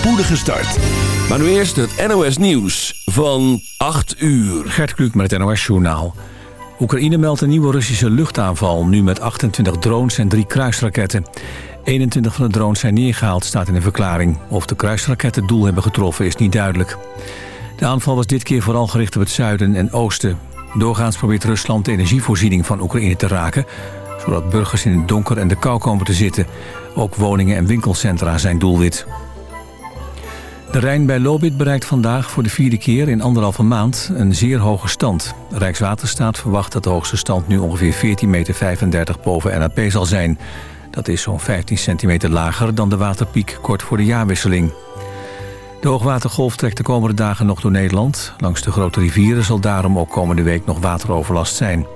spoedige start. Maar nu eerst het NOS Nieuws van 8 uur. Gert Kluk met het NOS Journaal. Oekraïne meldt een nieuwe Russische luchtaanval... nu met 28 drones en drie kruisraketten. 21 van de drones zijn neergehaald, staat in een verklaring. Of de kruisraketten doel hebben getroffen is niet duidelijk. De aanval was dit keer vooral gericht op het zuiden en oosten. Doorgaans probeert Rusland de energievoorziening van Oekraïne te raken... zodat burgers in het donker en de kou komen te zitten. Ook woningen en winkelcentra zijn doelwit. De Rijn bij Lobit bereikt vandaag voor de vierde keer in anderhalve maand een zeer hoge stand. Rijkswaterstaat verwacht dat de hoogste stand nu ongeveer 14,35 meter boven NAP zal zijn. Dat is zo'n 15 centimeter lager dan de waterpiek kort voor de jaarwisseling. De hoogwatergolf trekt de komende dagen nog door Nederland. Langs de grote rivieren zal daarom ook komende week nog wateroverlast zijn.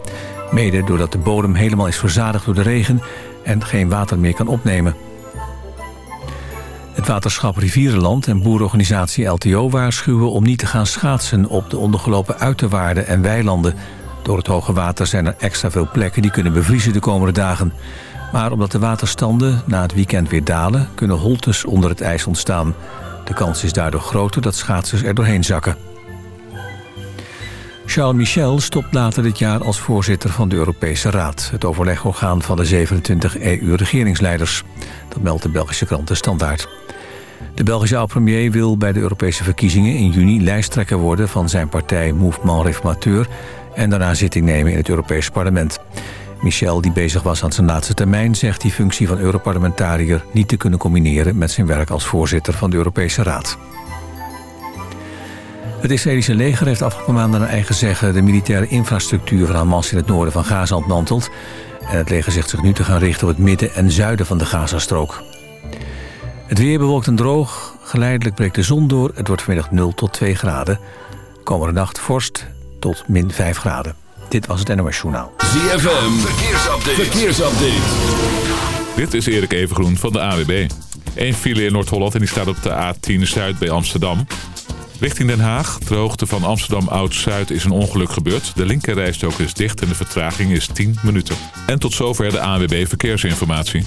Mede doordat de bodem helemaal is verzadigd door de regen en geen water meer kan opnemen. Het waterschap Rivierenland en boerenorganisatie LTO waarschuwen om niet te gaan schaatsen op de ondergelopen uiterwaarden en weilanden. Door het hoge water zijn er extra veel plekken die kunnen bevriezen de komende dagen. Maar omdat de waterstanden na het weekend weer dalen, kunnen holtes onder het ijs ontstaan. De kans is daardoor groter dat schaatsers er doorheen zakken. Charles Michel stopt later dit jaar als voorzitter van de Europese Raad... het overlegorgaan van de 27 EU-regeringsleiders. Dat meldt de Belgische krant De Standaard. De Belgische oud-premier wil bij de Europese verkiezingen in juni lijsttrekker worden... van zijn partij Mouvement Réformateur... en daarna zitting nemen in het Europees parlement. Michel, die bezig was aan zijn laatste termijn... zegt die functie van Europarlementariër niet te kunnen combineren... met zijn werk als voorzitter van de Europese Raad. Het Israëlische leger heeft afgelopen maanden naar eigen zeggen... de militaire infrastructuur van Hamas in het noorden van Gaza ontmanteld. En het leger zegt zich nu te gaan richten op het midden en zuiden van de Gazastrook. Het weer bewolkt en droog. Geleidelijk breekt de zon door. Het wordt vanmiddag 0 tot 2 graden. Komende nacht vorst tot min 5 graden. Dit was het NOS Journaal. ZFM, verkeersupdate. verkeersupdate. Dit is Erik Evengroen van de AWB. Eén file in Noord-Holland en die staat op de A10 Zuid bij Amsterdam. Richting Den Haag, de hoogte van Amsterdam Oud-Zuid, is een ongeluk gebeurd. De linkerrijstok is dicht en de vertraging is 10 minuten. En tot zover de ANWB Verkeersinformatie.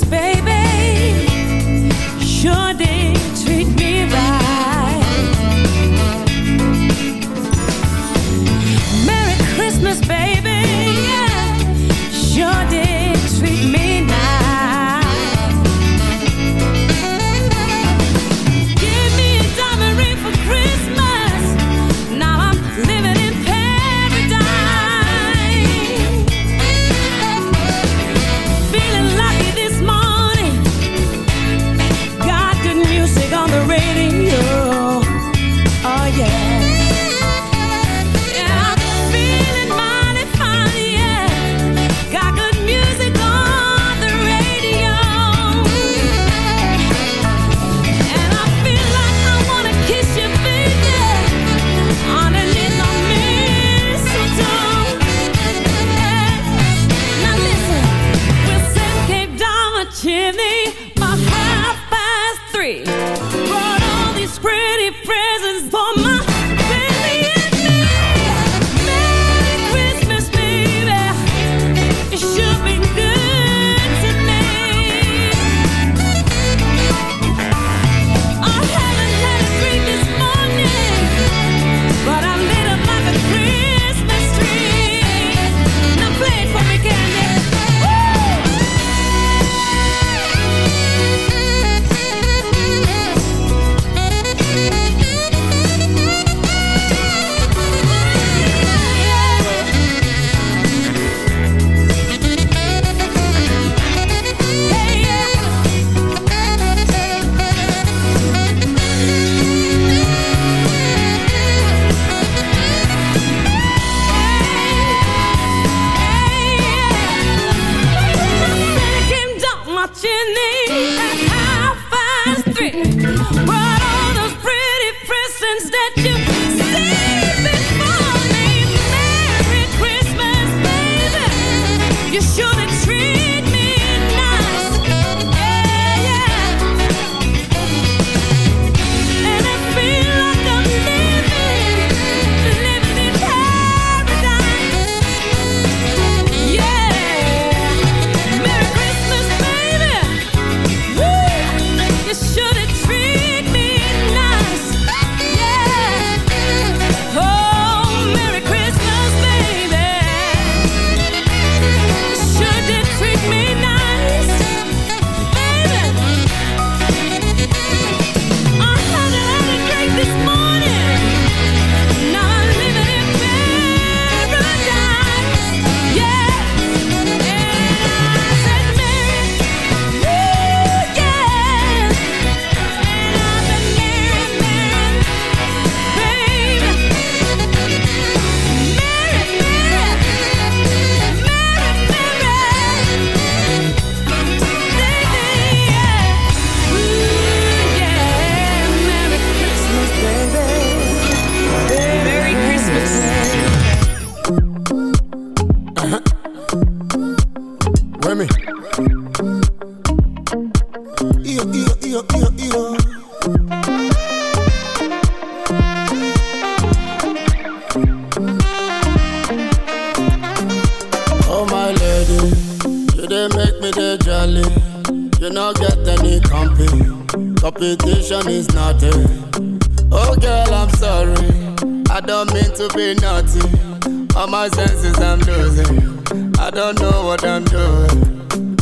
Baby. Sure did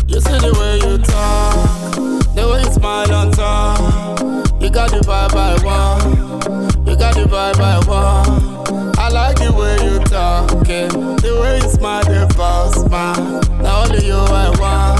You see the way you talk, the way you smile on top. You got the vibe I want, you got the vibe I want. I like the way you talking, the way you smile, the boss man. Now only you I want,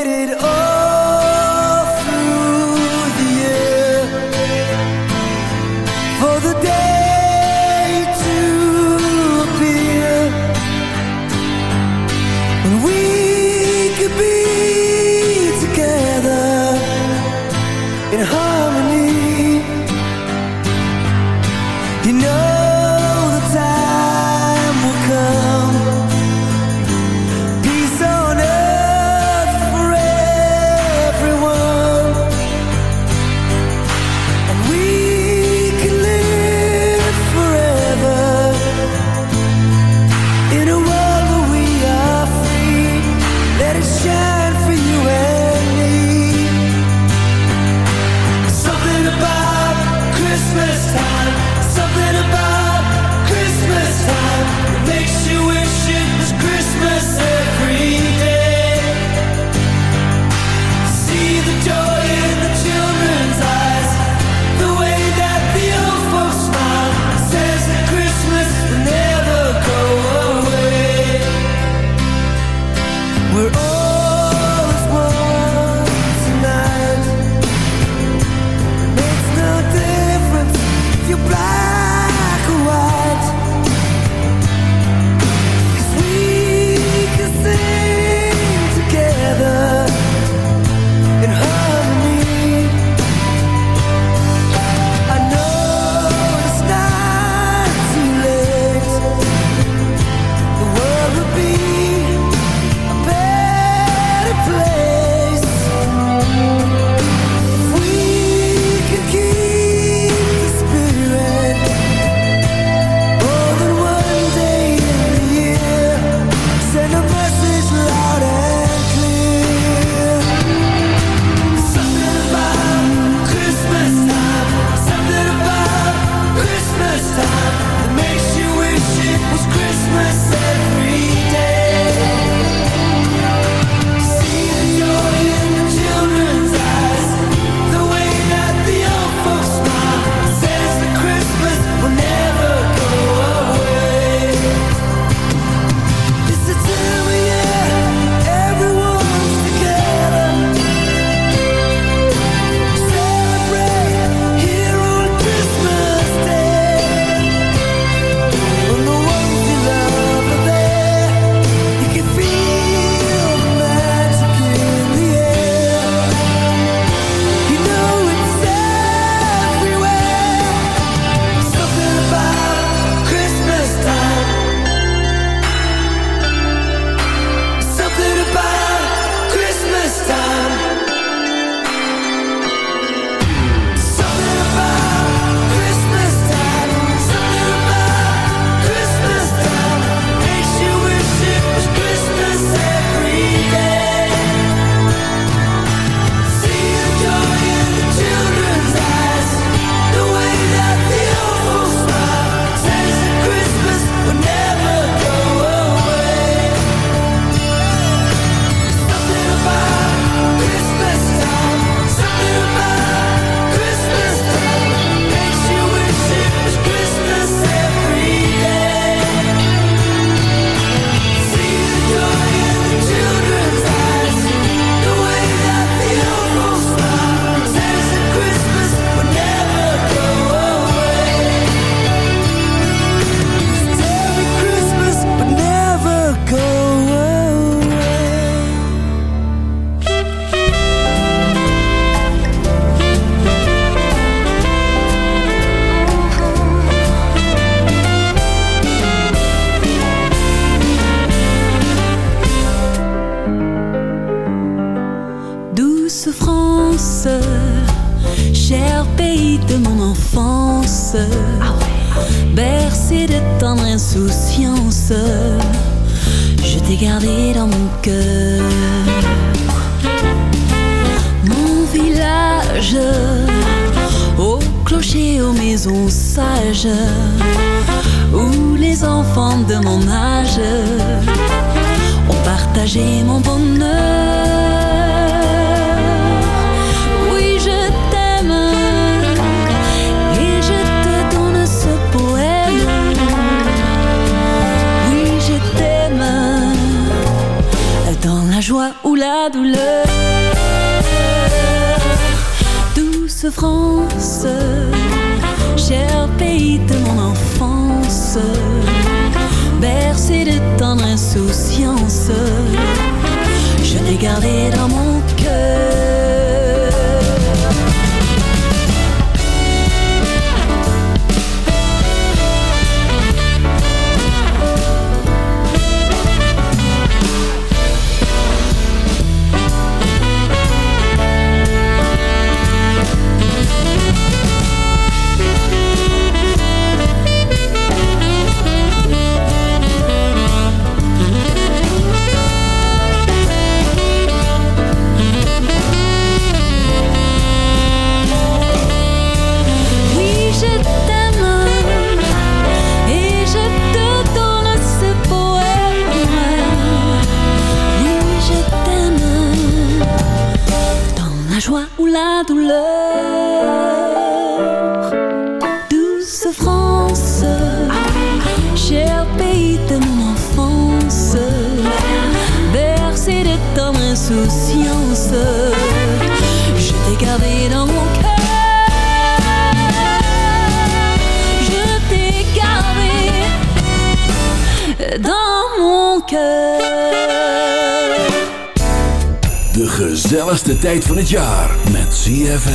gezelligste tijd van het jaar met ZFM.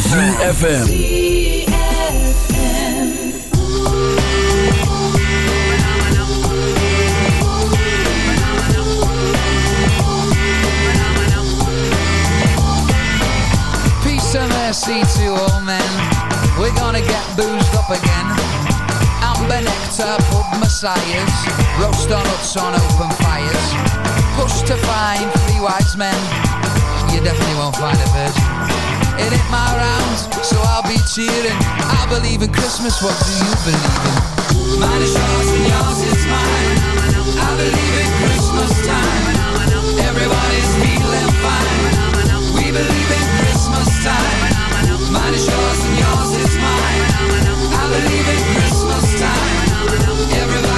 ZFM. Peace and mercy to all men. We're gonna get boozed up again. Amber nectar, pub messiahs. Roast on on open fires. Push to find three wise men. You definitely won't find a virgin. It ain't my round, so I'll be cheering. I believe in Christmas, what do you believe in? Mine is yours and yours is mine. I believe in Christmas time. Everybody's feeling fine. We believe in Christmas time. Mine is yours and yours is mine. I believe in Christmas time. Everybody's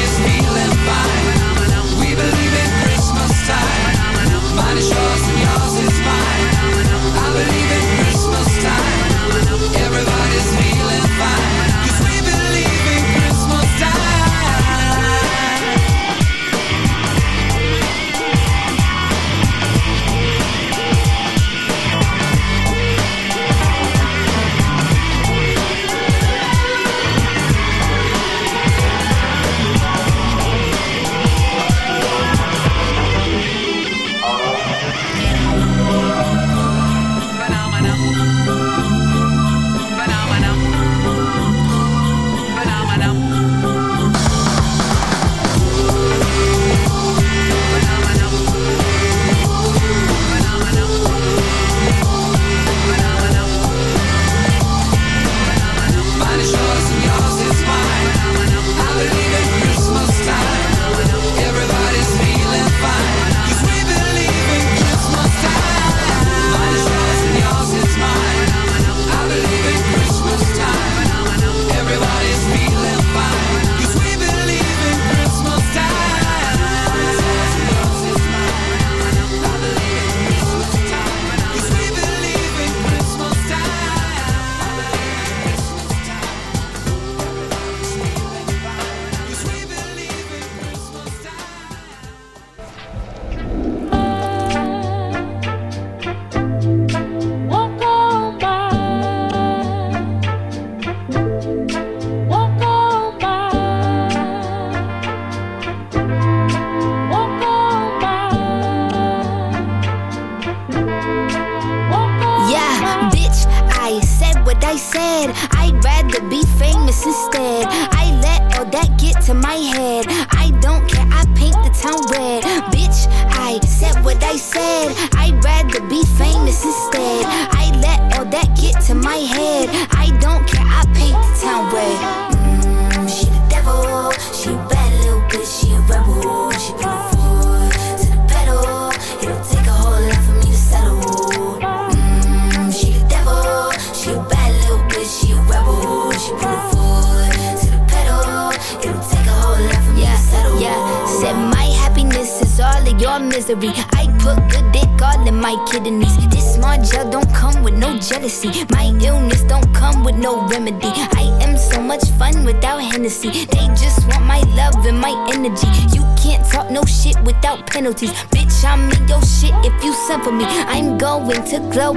Mine is yours and yours is mine. I believe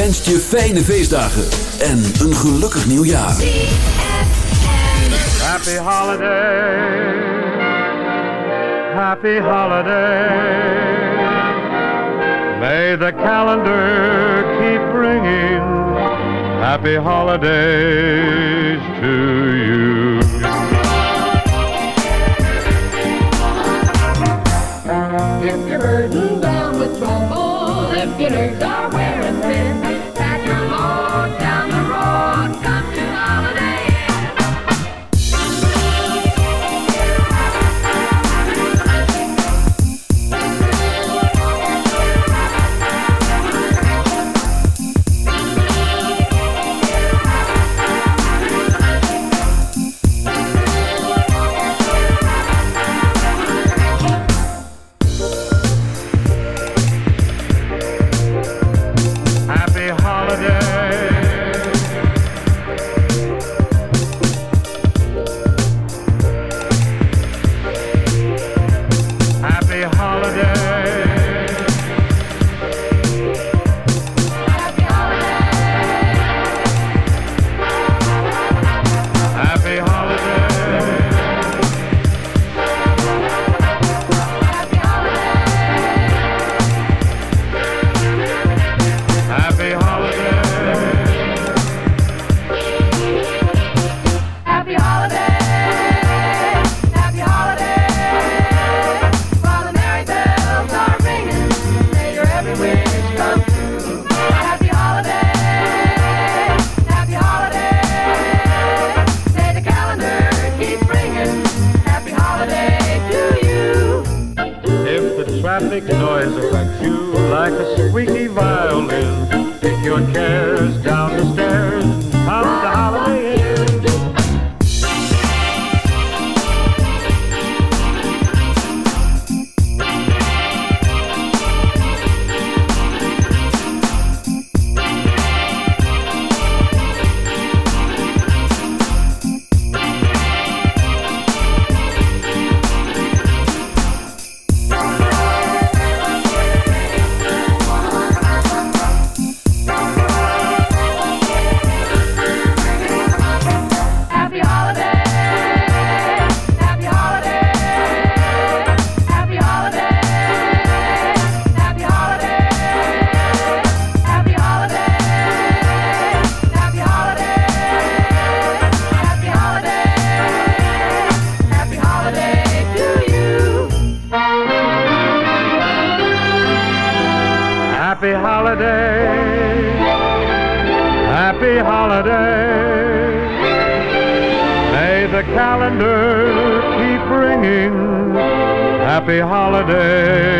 Wens je fijne feestdagen en een gelukkig nieuwjaar. Happy holiday. Happy holiday. May the calendar keep bringing happy holidays to you. happy holiday.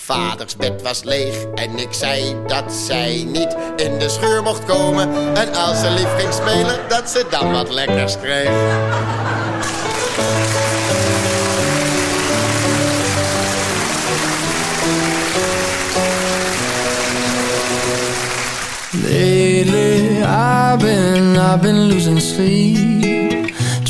Vaders bed was leeg en ik zei dat zij niet in de scheur mocht komen. En als ze lief ging spelen, dat ze dan wat lekkers kreeg. Lately, I've been, I've been losing sleep,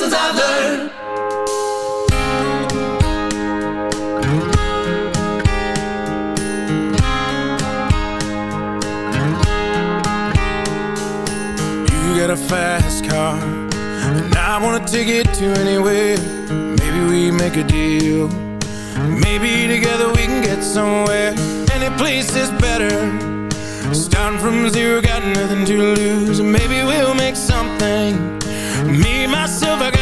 Lessons I've learned. You got a fast car, and I wanna take it to anywhere. Maybe we make a deal. Maybe together we can get somewhere. Any place is better. Starting from zero, got nothing to lose. Maybe we'll make something.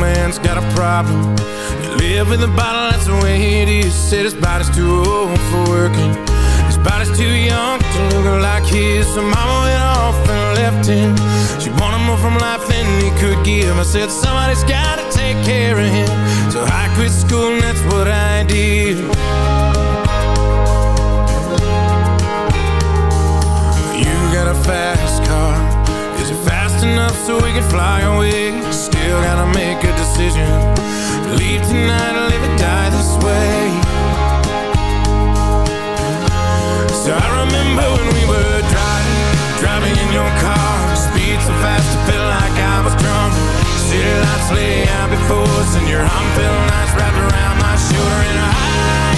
Man's got a problem. You live in the bottle, that's the way it is. Said his body's too old for working. His body's too young to look like his. So mama went off and left him. She wanted more from life than he could give. I said, somebody's gotta take care of him. So I quit school and that's what I did. You got a fast car. Is it fast enough so we can fly away? Still gotta make a decision. Leave tonight or live or die this way. So I remember when we were driving, driving in your car. Speed so fast, it felt like I was drunk. City lights lay out before us, and your arm felt nice wrapped around my shoulder. And I,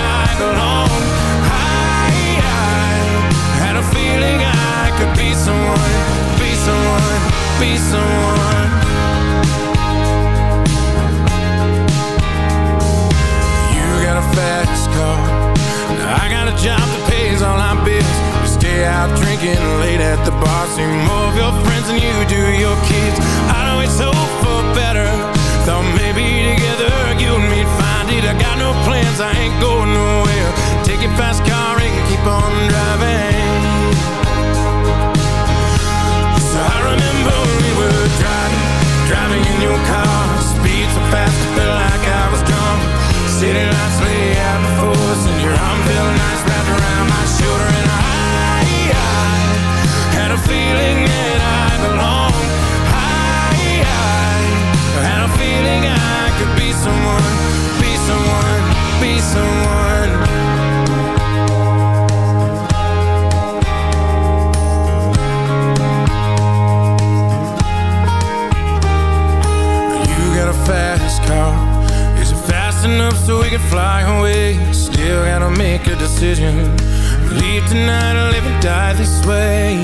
I belonged. I, feeling I could be someone, be someone, be someone. You got a fast car. I got a job that pays all our bills. You stay out drinking late at the bar. See more of your friends than you do your kids. I'd always hope for better. Thought maybe you and me'd find it. I got no plans, I ain't going nowhere. Take your fast car and keep on driving. So I remember we were driving, driving in your car. Speed so fast, I felt like I was drunk. City lights lay out before us, and your arm felt nice wrapped around my shoulder. And I, I had a feeling that I belonged. I, I had a feeling I someone, be someone, be someone. You got a fast car. Is it fast enough so we can fly away? Still gotta make a decision. Leave tonight or live and die this way.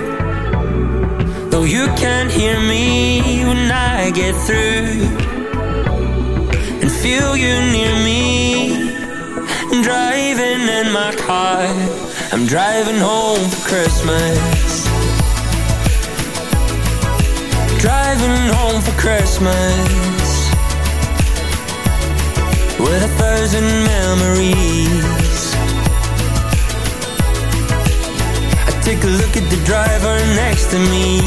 You can't hear me when I get through. And feel you near me. Driving in my car. I'm driving home for Christmas. Driving home for Christmas. With a thousand memories. Take a look at the driver next to me.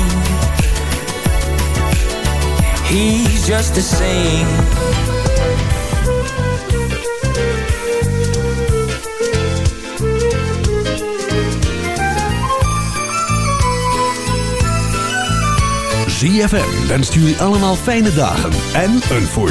He's just the same. ZFM wenst jullie allemaal fijne dagen en een voor